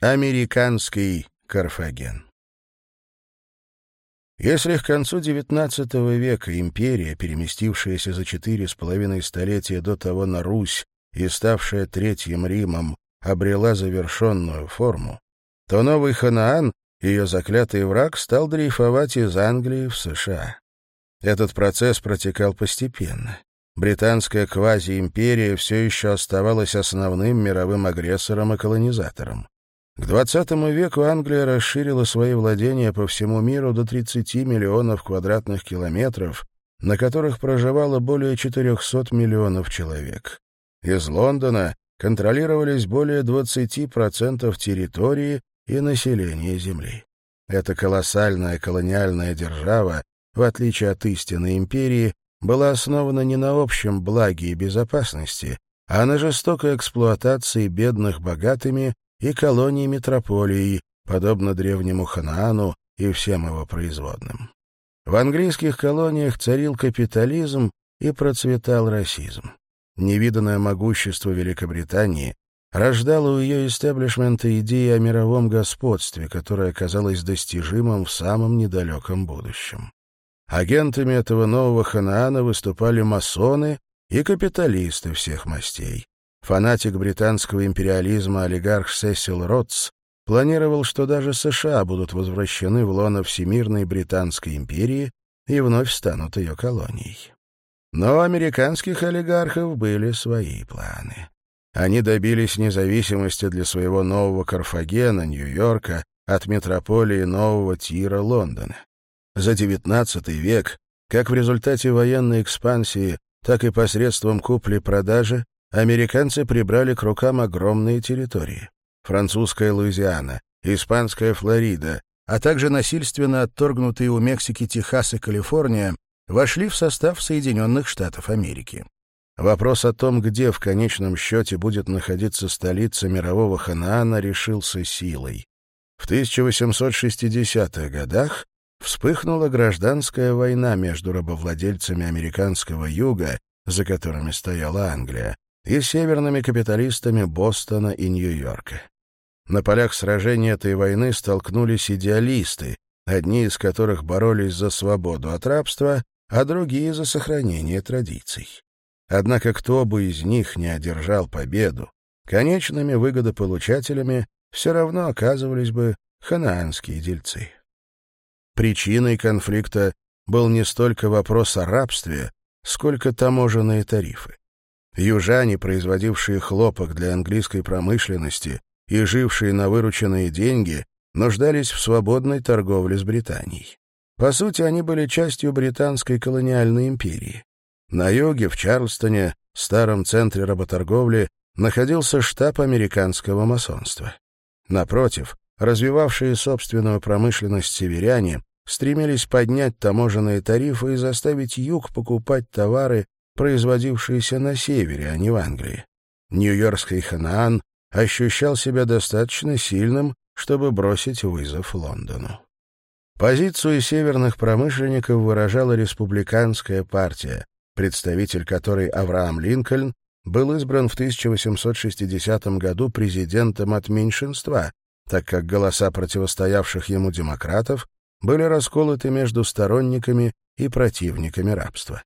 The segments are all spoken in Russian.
Американский Карфаген. Если к концу XIX века империя, переместившаяся за четыре с половиной столетия до того на Русь и ставшая Третьим Римом, обрела завершенную форму, то новый Ханаан, ее заклятый враг, стал дрейфовать из Англии в США. Этот процесс протекал постепенно. Британская квазиимперия все еще оставалась основным мировым агрессором и колонизатором. К XX веку Англия расширила свои владения по всему миру до 30 миллионов квадратных километров, на которых проживало более 400 миллионов человек. Из Лондона контролировались более 20% территории и населения Земли. Эта колоссальная колониальная держава, в отличие от истинной империи, была основана не на общем благе и безопасности, а на жестокой эксплуатации бедных богатыми и колонии метрополии, подобно древнему Ханаану и всем его производным. В английских колониях царил капитализм и процветал расизм. Невиданное могущество Великобритании рождало у ее истеблишмента идеи о мировом господстве, которое оказалось достижимым в самом недалеком будущем. Агентами этого нового Ханаана выступали масоны и капиталисты всех мастей. Фанатик британского империализма олигарх Сесил Ротс планировал, что даже США будут возвращены в лоно Всемирной Британской империи и вновь станут ее колонией. Но у американских олигархов были свои планы. Они добились независимости для своего нового Карфагена, Нью-Йорка, от метрополии нового Тира Лондона. За XIX век, как в результате военной экспансии, так и посредством купли-продажи, Американцы прибрали к рукам огромные территории. Французская Луизиана, испанская Флорида, а также насильственно отторгнутые у Мексики Техас и Калифорния вошли в состав Соединенных Штатов Америки. Вопрос о том, где в конечном счете будет находиться столица мирового Ханаана, решился силой. В 1860-х годах вспыхнула гражданская война между рабовладельцами американского юга, за которыми стояла Англия, и северными капиталистами Бостона и Нью-Йорка. На полях сражения этой войны столкнулись идеалисты, одни из которых боролись за свободу от рабства, а другие — за сохранение традиций. Однако кто бы из них не одержал победу, конечными выгодополучателями все равно оказывались бы ханаанские дельцы. Причиной конфликта был не столько вопрос о рабстве, сколько таможенные тарифы. Южане, производившие хлопок для английской промышленности и жившие на вырученные деньги, нуждались в свободной торговле с Британией. По сути, они были частью британской колониальной империи. На юге, в Чарльстоне, старом центре работорговли, находился штаб американского масонства. Напротив, развивавшие собственную промышленность северяне стремились поднять таможенные тарифы и заставить юг покупать товары производившиеся на севере, а не в Англии. Нью-Йоркский Ханаан ощущал себя достаточно сильным, чтобы бросить вызов Лондону. Позицию северных промышленников выражала республиканская партия, представитель которой Авраам Линкольн был избран в 1860 году президентом от меньшинства, так как голоса противостоявших ему демократов были расколоты между сторонниками и противниками рабства.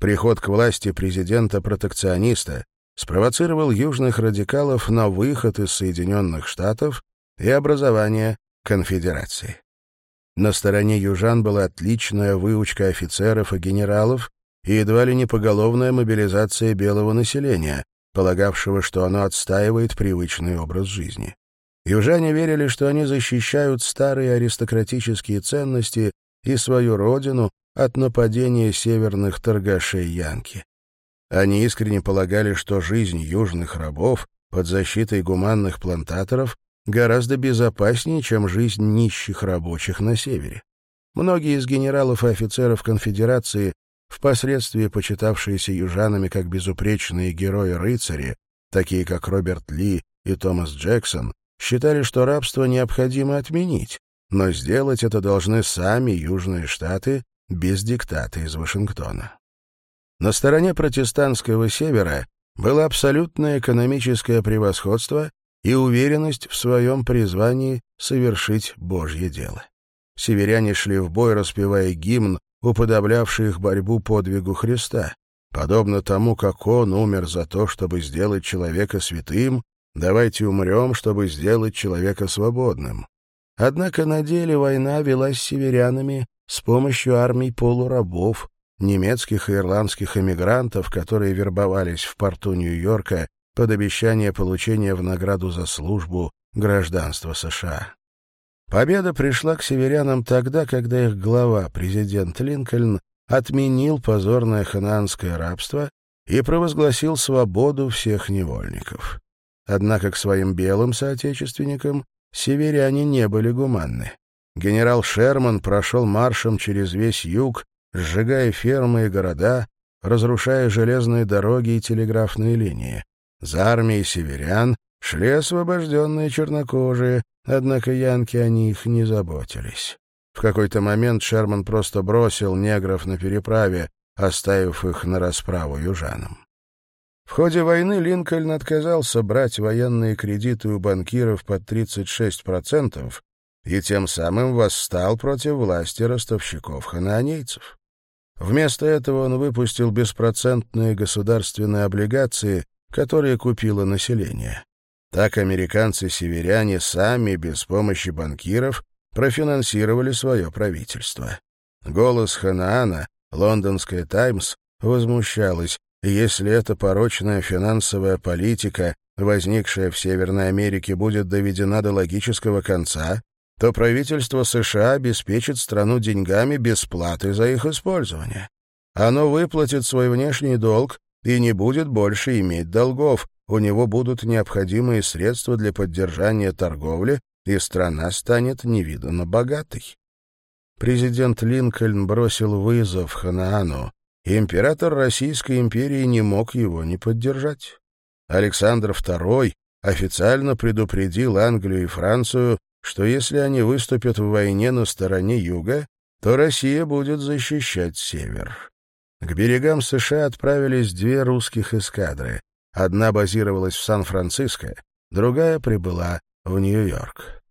Приход к власти президента-протекциониста спровоцировал южных радикалов на выход из Соединенных Штатов и образование конфедерации. На стороне южан была отличная выучка офицеров и генералов и едва ли не поголовная мобилизация белого населения, полагавшего, что оно отстаивает привычный образ жизни. Южане верили, что они защищают старые аристократические ценности и свою родину от нападения северных торгашей Янки. Они искренне полагали, что жизнь южных рабов под защитой гуманных плантаторов гораздо безопаснее, чем жизнь нищих рабочих на севере. Многие из генералов и офицеров конфедерации, впоследствии почитавшиеся южанами как безупречные герои-рыцари, такие как Роберт Ли и Томас Джексон, считали, что рабство необходимо отменить, но сделать это должны сами южные штаты без диктата из Вашингтона. На стороне протестантского севера было абсолютное экономическое превосходство и уверенность в своем призвании совершить Божье дело. Северяне шли в бой, распевая гимн, уподоблявший их борьбу подвигу Христа, подобно тому, как Он умер за то, чтобы сделать человека святым, давайте умрем, чтобы сделать человека свободным. Однако на деле война велась северянами с помощью армий полурабов, немецких и ирландских эмигрантов, которые вербовались в порту Нью-Йорка под обещание получения в награду за службу гражданства США. Победа пришла к северянам тогда, когда их глава, президент Линкольн, отменил позорное ханаанское рабство и провозгласил свободу всех невольников. Однако к своим белым соотечественникам северяне не были гуманны генерал Шерман прошел маршем через весь юг, сжигая фермы и города, разрушая железные дороги и телеграфные линии. За армией северян шли освобожденные чернокожие, однако янки о них не заботились. В какой-то момент Шерман просто бросил негров на переправе, оставив их на расправу южанам. В ходе войны Линкольн отказался брать военные кредиты у банкиров под 36%, и тем самым восстал против власти ростовщиков-хананейцев. Вместо этого он выпустил беспроцентные государственные облигации, которые купило население. Так американцы-северяне сами, без помощи банкиров, профинансировали свое правительство. Голос Ханаана, лондонская «Таймс», возмущалась, если эта порочная финансовая политика, возникшая в Северной Америке, будет доведена до логического конца, то правительство США обеспечит страну деньгами бесплаты за их использование. Оно выплатит свой внешний долг и не будет больше иметь долгов, у него будут необходимые средства для поддержания торговли, и страна станет невиданно богатой. Президент Линкольн бросил вызов Ханаану. и Император Российской империи не мог его не поддержать. Александр II официально предупредил Англию и Францию что если они выступят в войне на стороне юга, то Россия будет защищать север. К берегам США отправились две русских эскадры. Одна базировалась в Сан-Франциско, другая прибыла в Нью-Йорк.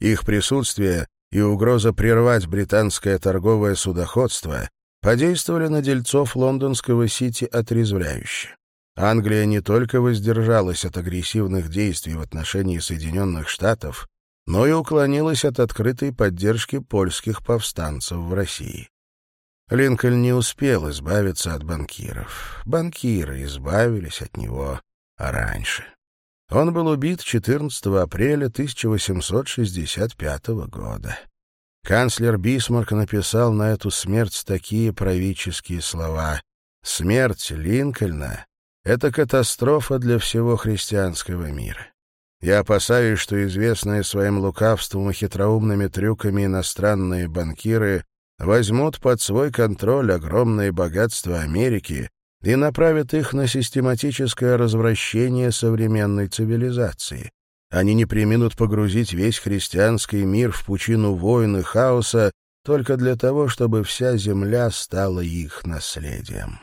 Их присутствие и угроза прервать британское торговое судоходство подействовали на дельцов лондонского Сити отрезвляюще. Англия не только воздержалась от агрессивных действий в отношении Соединенных Штатов, но и уклонилась от открытой поддержки польских повстанцев в России. Линкольн не успел избавиться от банкиров. Банкиры избавились от него раньше. Он был убит 14 апреля 1865 года. Канцлер Бисмарк написал на эту смерть такие правительские слова. «Смерть Линкольна — это катастрофа для всего христианского мира. Я опасаюсь, что известные своим лукавством и хитроумными трюками иностранные банкиры возьмут под свой контроль огромные богатства Америки и направят их на систематическое развращение современной цивилизации. Они не преминут погрузить весь христианский мир в пучину войн и хаоса только для того, чтобы вся земля стала их наследием.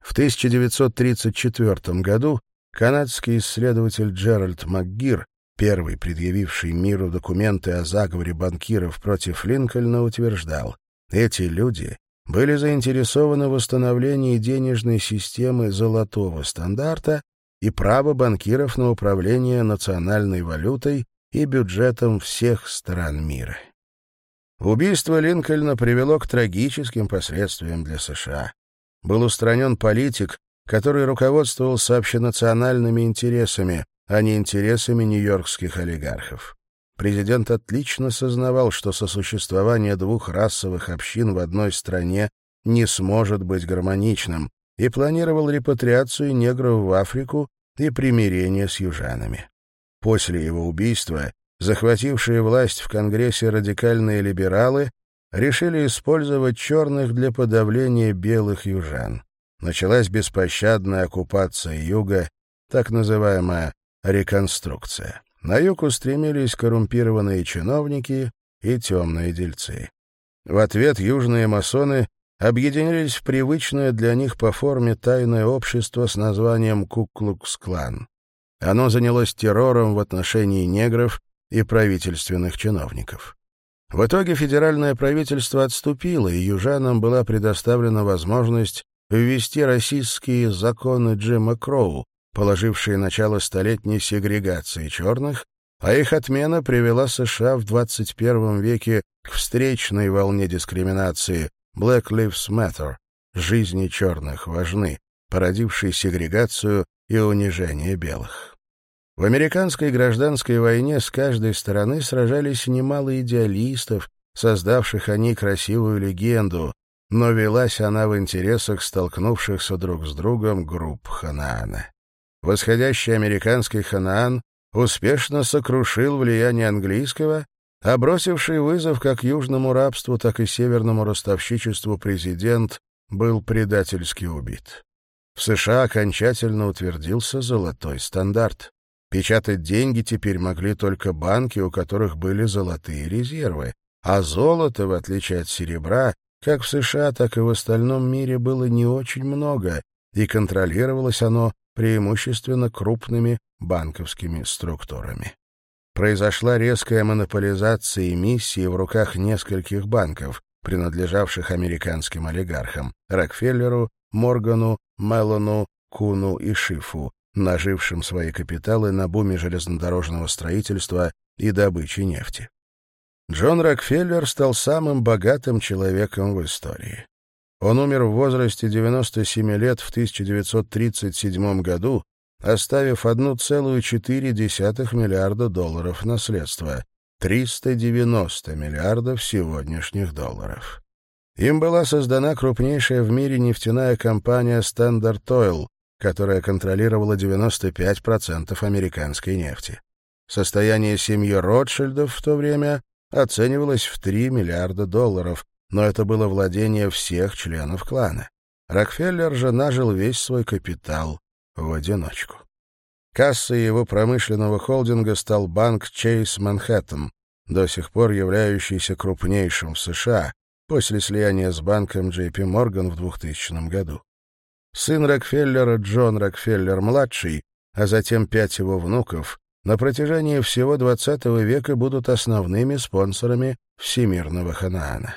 В 1934 году Канадский исследователь Джеральд МакГир, первый предъявивший миру документы о заговоре банкиров против Линкольна, утверждал, эти люди были заинтересованы в восстановлении денежной системы золотого стандарта и права банкиров на управление национальной валютой и бюджетом всех стран мира. Убийство Линкольна привело к трагическим последствиям для США. Был устранен политик, который руководствовался общенациональными интересами, а не интересами нью-йоркских олигархов. Президент отлично сознавал, что сосуществование двух расовых общин в одной стране не сможет быть гармоничным, и планировал репатриацию негров в Африку и примирение с южанами. После его убийства захватившие власть в Конгрессе радикальные либералы решили использовать черных для подавления белых южан началась беспощадная оккупация юга, так называемая реконструкция. На юг устремились коррумпированные чиновники и темные дельцы. В ответ южные масоны объединились в привычное для них по форме тайное общество с названием Куклукс-клан. Оно занялось террором в отношении негров и правительственных чиновников. В итоге федеральное правительство отступило, и южанам была предоставлена возможность ввести российские законы Джима Кроу, положившие начало столетней сегрегации черных, а их отмена привела США в 21 веке к встречной волне дискриминации «Black Lives Matter» — «Жизни черных важны», породившей сегрегацию и унижение белых. В американской гражданской войне с каждой стороны сражались немало идеалистов, создавших они красивую легенду но велась она в интересах столкнувшихся друг с другом групп Ханаана. Восходящий американский Ханаан успешно сокрушил влияние английского, а обросивший вызов как южному рабству, так и северному ростовщичеству президент был предательски убит. В США окончательно утвердился золотой стандарт. Печатать деньги теперь могли только банки, у которых были золотые резервы, а золото, в отличие от серебра, как в США, так и в остальном мире было не очень много, и контролировалось оно преимущественно крупными банковскими структурами. Произошла резкая монополизация эмиссии в руках нескольких банков, принадлежавших американским олигархам — Рокфеллеру, Моргану, Меллону, Куну и Шифу, нажившим свои капиталы на буме железнодорожного строительства и добычи нефти. Джон Рокфеллер стал самым богатым человеком в истории. Он умер в возрасте 97 лет в 1937 году, оставив 1,4 миллиарда долларов наследства, 390 миллиардов сегодняшних долларов. Им была создана крупнейшая в мире нефтяная компания Standard Oil, которая контролировала 95% американской нефти. Состояние семьи Ротшильдов в то время Оценивалось в 3 миллиарда долларов, но это было владение всех членов клана. Рокфеллер же нажил весь свой капитал в одиночку. Кассой его промышленного холдинга стал банк Chase Manhattan, до сих пор являющийся крупнейшим в США после слияния с банком JP Morgan в 2000 году. Сын Рокфеллера Джон Рокфеллер-младший, а затем пять его внуков, на протяжении всего XX века будут основными спонсорами всемирного Ханаана.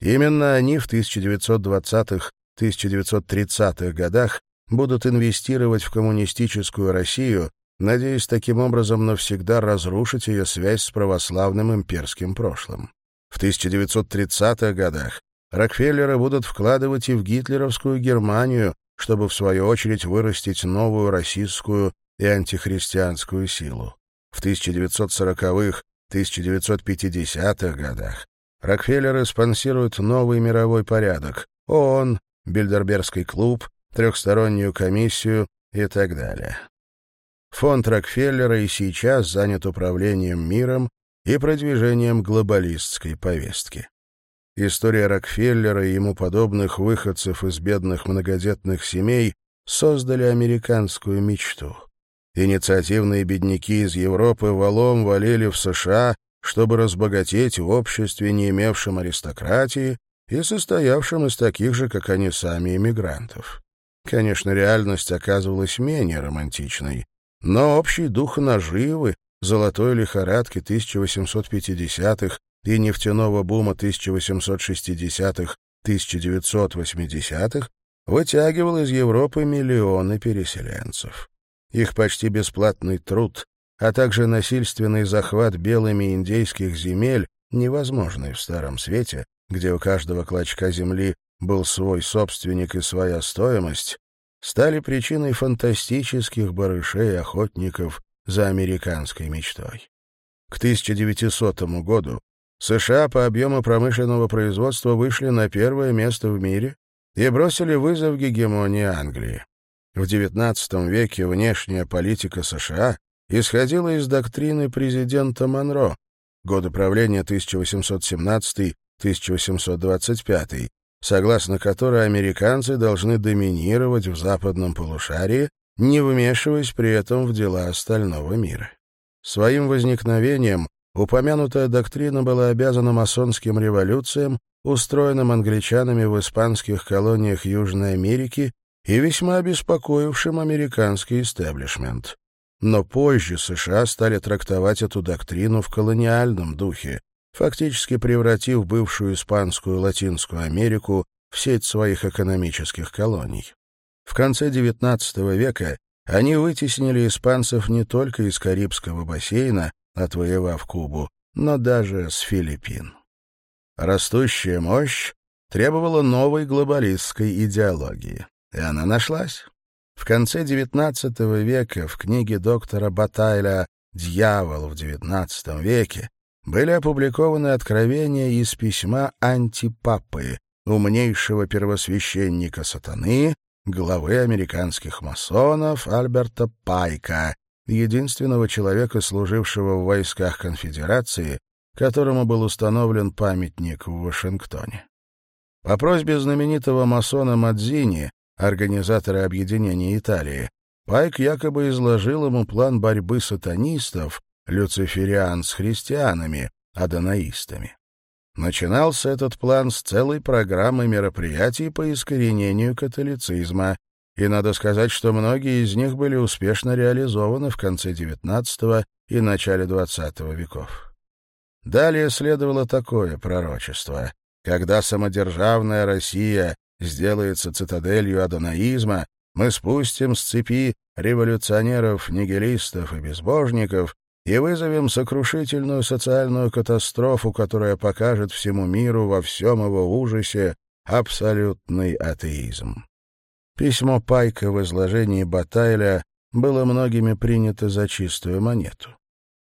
Именно они в 1920-1930-х годах будут инвестировать в коммунистическую Россию, надеясь таким образом навсегда разрушить ее связь с православным имперским прошлым. В 1930-х годах Рокфеллеры будут вкладывать и в гитлеровскую Германию, чтобы в свою очередь вырастить новую российскую и антихристианскую силу. В 1940-х, 1950-х годах Рокфеллеры спонсируют новый мировой порядок, ООН, Бильдербергский клуб, трехстороннюю комиссию и так далее. Фонд Рокфеллера и сейчас занят управлением миром и продвижением глобалистской повестки. История Рокфеллера и ему подобных выходцев из бедных многодетных семей создали американскую мечту — Инициативные бедняки из Европы валом валили в США, чтобы разбогатеть в обществе, не имевшем аристократии и состоявшем из таких же, как они сами, иммигрантов. Конечно, реальность оказывалась менее романтичной, но общий дух наживы, золотой лихорадки 1850-х и нефтяного бума 1860-х, 1980-х вытягивал из Европы миллионы переселенцев их почти бесплатный труд, а также насильственный захват белыми индейских земель, невозможный в Старом Свете, где у каждого клочка земли был свой собственник и своя стоимость, стали причиной фантастических барышей охотников за американской мечтой. К 1900 году США по объему промышленного производства вышли на первое место в мире и бросили вызов гегемонии Англии. В XIX веке внешняя политика США исходила из доктрины президента Монро, годы правления 1817-1825, согласно которой американцы должны доминировать в западном полушарии, не вмешиваясь при этом в дела остального мира. Своим возникновением упомянутая доктрина была обязана масонским революциям, устроенным англичанами в испанских колониях Южной Америки и весьма обеспокоившим американский истеблишмент. Но позже США стали трактовать эту доктрину в колониальном духе, фактически превратив бывшую Испанскую Латинскую Америку в сеть своих экономических колоний. В конце XIX века они вытеснили испанцев не только из Карибского бассейна, отвоевав Кубу, но даже с Филиппин. Растущая мощь требовала новой глобалистской идеологии. И она нашлась. В конце XIX века в книге доктора Батайля «Дьявол в XIX веке» были опубликованы откровения из письма антипапы, умнейшего первосвященника сатаны, главы американских масонов Альберта Пайка, единственного человека, служившего в войсках конфедерации, которому был установлен памятник в Вашингтоне. По просьбе знаменитого масона Мадзини организаторы объединения Италии, Пайк якобы изложил ему план борьбы сатанистов, люцифериан с христианами, аданаистами. Начинался этот план с целой программы мероприятий по искоренению католицизма, и надо сказать, что многие из них были успешно реализованы в конце XIX и начале XX веков. Далее следовало такое пророчество. Когда самодержавная Россия сделается цитаделью адонаизма, мы спустим с цепи революционеров, нигилистов и безбожников и вызовем сокрушительную социальную катастрофу, которая покажет всему миру во всем его ужасе абсолютный атеизм. Письмо Пайка в изложении Батайля было многими принято за чистую монету.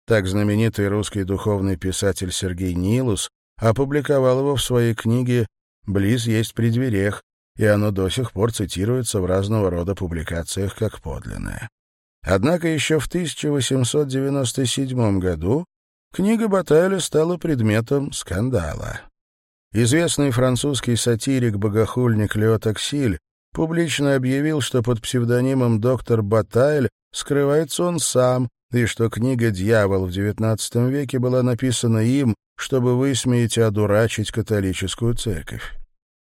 Так знаменитый русский духовный писатель Сергей Нилус опубликовал его в своей книге Близ есть при дверях, и оно до сих пор цитируется в разного рода публикациях как подлинное. Однако еще в 1897 году книга Баталя стала предметом скандала. Известный французский сатирик-богохульник Лео Таксиль публично объявил, что под псевдонимом доктор Батайль скрывается он сам, и что книга «Дьявол» в XIX веке была написана им, чтобы высмеять и одурачить католическую церковь.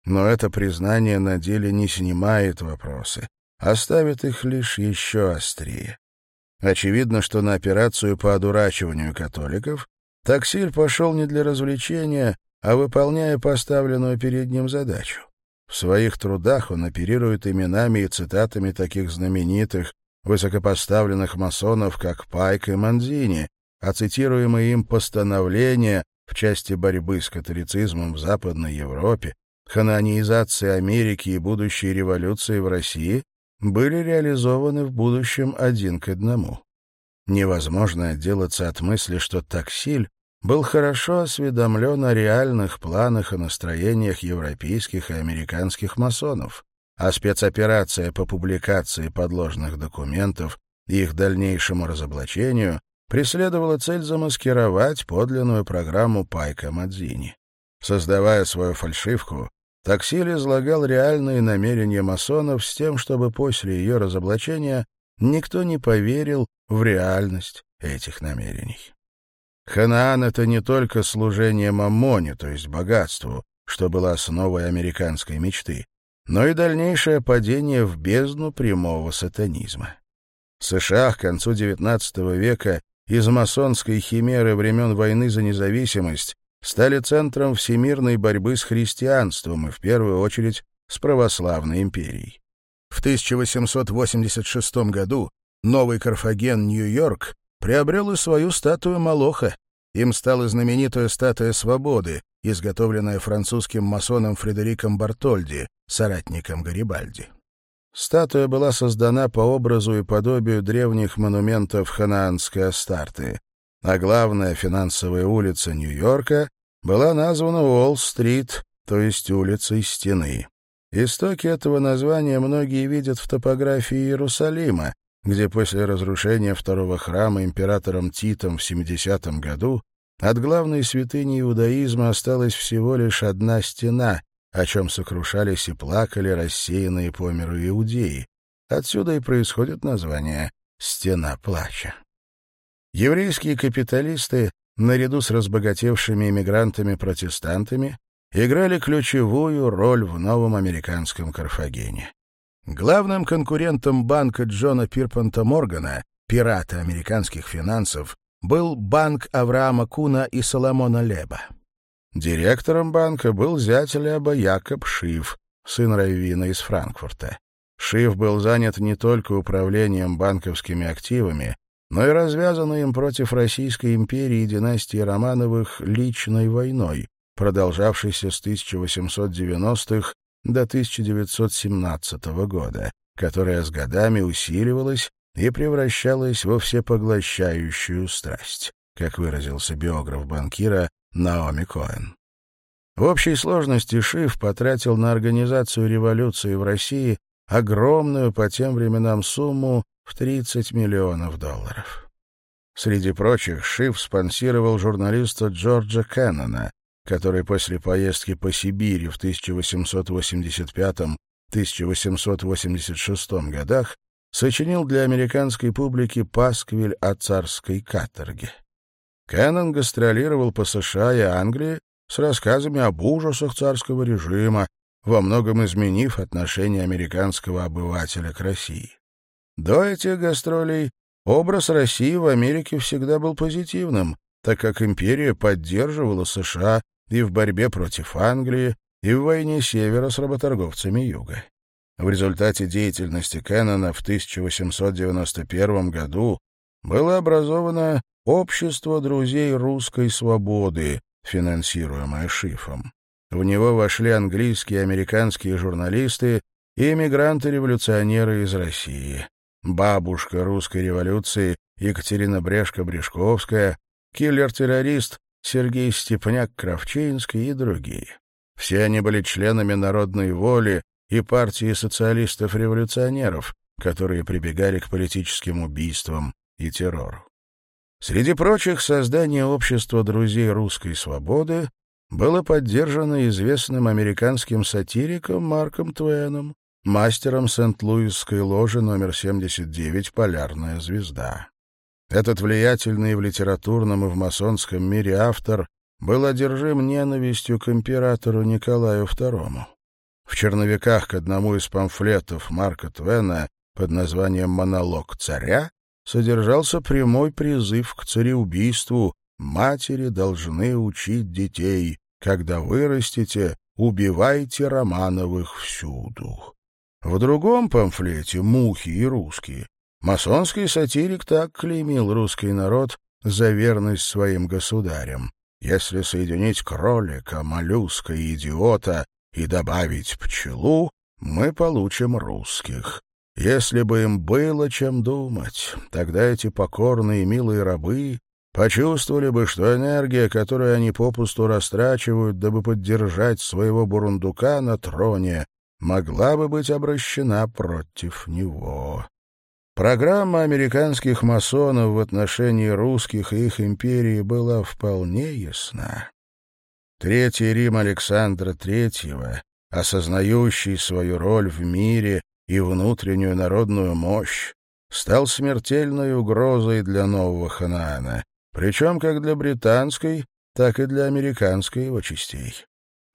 Но это признание на деле не снимает вопросы, а оставит их лишь еще острее. Очевидно, что на операцию по одурачиванию католиков таксиль пошел не для развлечения, а выполняя поставленную перед ним задачу. В своих трудах он оперирует именами и цитатами таких знаменитых, высокопоставленных масонов, как Пайк и Манзини, а цитируемые им постановления в части борьбы с католицизмом в Западной Европе, хананизации Америки и будущей революции в России были реализованы в будущем один к одному. Невозможно отделаться от мысли, что таксиль был хорошо осведомлен о реальных планах и настроениях европейских и американских масонов, а спецоперация по публикации подложных документов и их дальнейшему разоблачению преследовала цель замаскировать подлинную программу Пайка Мадзини. Создавая свою фальшивку, Таксиль излагал реальные намерения масонов с тем, чтобы после ее разоблачения никто не поверил в реальность этих намерений. Ханаан — это не только служение мамоне, то есть богатству, что было основой американской мечты, но и дальнейшее падение в бездну прямого сатанизма. США к концу XIX века из масонской химеры времен войны за независимость стали центром всемирной борьбы с христианством и, в первую очередь, с православной империей. В 1886 году новый Карфаген Нью-Йорк приобрел и свою статую Малоха. Им стала знаменитая статуя свободы, изготовленная французским масоном Фредериком Бартольди, соратником Гарибальди. Статуя была создана по образу и подобию древних монументов ханаанской Астарты, а главная финансовая улица Нью-Йорка была названа Уолл-стрит, то есть улицей стены. Истоки этого названия многие видят в топографии Иерусалима, где после разрушения второго храма императором Титом в 70 году от главной святыни иудаизма осталась всего лишь одна стена, о чем сокрушались и плакали рассеянные по миру иудеи. Отсюда и происходит название «Стена плача». Еврейские капиталисты, наряду с разбогатевшими иммигрантами-протестантами, играли ключевую роль в новом американском Карфагене. Главным конкурентом банка Джона Пирпанта Моргана, пирата американских финансов, был банк Авраама Куна и Соломона Леба. Директором банка был зять Ляба Якоб Шиф, сын Райвина из Франкфурта. Шиф был занят не только управлением банковскими активами, но и развязанной им против Российской империи и династии Романовых личной войной, продолжавшейся с 1890-х до 1917 года, которая с годами усиливалась и превращалась во всепоглощающую страсть, как выразился биограф банкира Наоми Коэн. В общей сложности Шиф потратил на организацию революции в России огромную по тем временам сумму в 30 миллионов долларов. Среди прочих, Шиф спонсировал журналиста Джорджа Кеннона, который после поездки по Сибири в 1885-1886 годах сочинил для американской публики пасквиль о царской каторге. Кеннон гастролировал по США и Англии с рассказами об ужасах царского режима, во многом изменив отношение американского обывателя к России. До этих гастролей образ России в Америке всегда был позитивным, так как империя поддерживала США и в борьбе против Англии, и в войне Севера с работорговцами Юга. В результате деятельности Кеннона в 1891 году было образовано «Общество друзей русской свободы», финансируемое Шифом. В него вошли английские и американские журналисты и эмигранты-революционеры из России. Бабушка русской революции Екатерина Брешко-Брешковская, киллер-террорист Сергей Степняк-Кравчинский и другие. Все они были членами народной воли и партии социалистов-революционеров, которые прибегали к политическим убийствам и террор. Среди прочих, создание общества друзей русской свободы было поддержано известным американским сатириком Марком Твеном, мастером Сент-Луисской ложи номер 79 «Полярная звезда». Этот влиятельный в литературном и в масонском мире автор был одержим ненавистью к императору Николаю II. В черновиках к одному из памфлетов Марка Твена под названием «Монолог царя» содержался прямой призыв к цареубийству. Матери должны учить детей. Когда вырастете, убивайте Романовых всюду. В другом памфлете «Мухи и русские» масонский сатирик так клеймил русский народ за верность своим государям. Если соединить кролика, моллюска и идиота и добавить пчелу, мы получим русских. Если бы им было чем думать, тогда эти покорные и милые рабы почувствовали бы, что энергия, которую они попусту растрачивают, дабы поддержать своего бурундука на троне, могла бы быть обращена против него. Программа американских масонов в отношении русских и их империи была вполне ясна. Третий Рим Александра III, осознающий свою роль в мире и внутреннюю народную мощь, стал смертельной угрозой для нового Ханаана, причем как для британской, так и для американской его частей.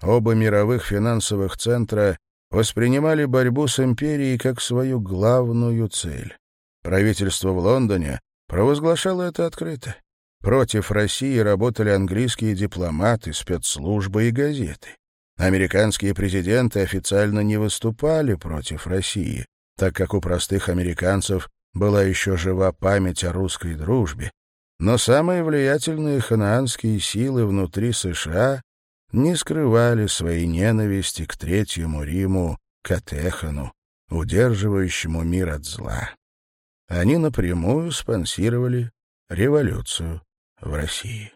Оба мировых финансовых центра воспринимали борьбу с империей как свою главную цель. Правительство в Лондоне провозглашало это открыто. Против России работали английские дипломаты, спецслужбы и газеты. Американские президенты официально не выступали против России, так как у простых американцев была еще жива память о русской дружбе, но самые влиятельные ханаанские силы внутри США не скрывали своей ненависти к Третьему Риму, Катехану, удерживающему мир от зла. Они напрямую спонсировали революцию в России.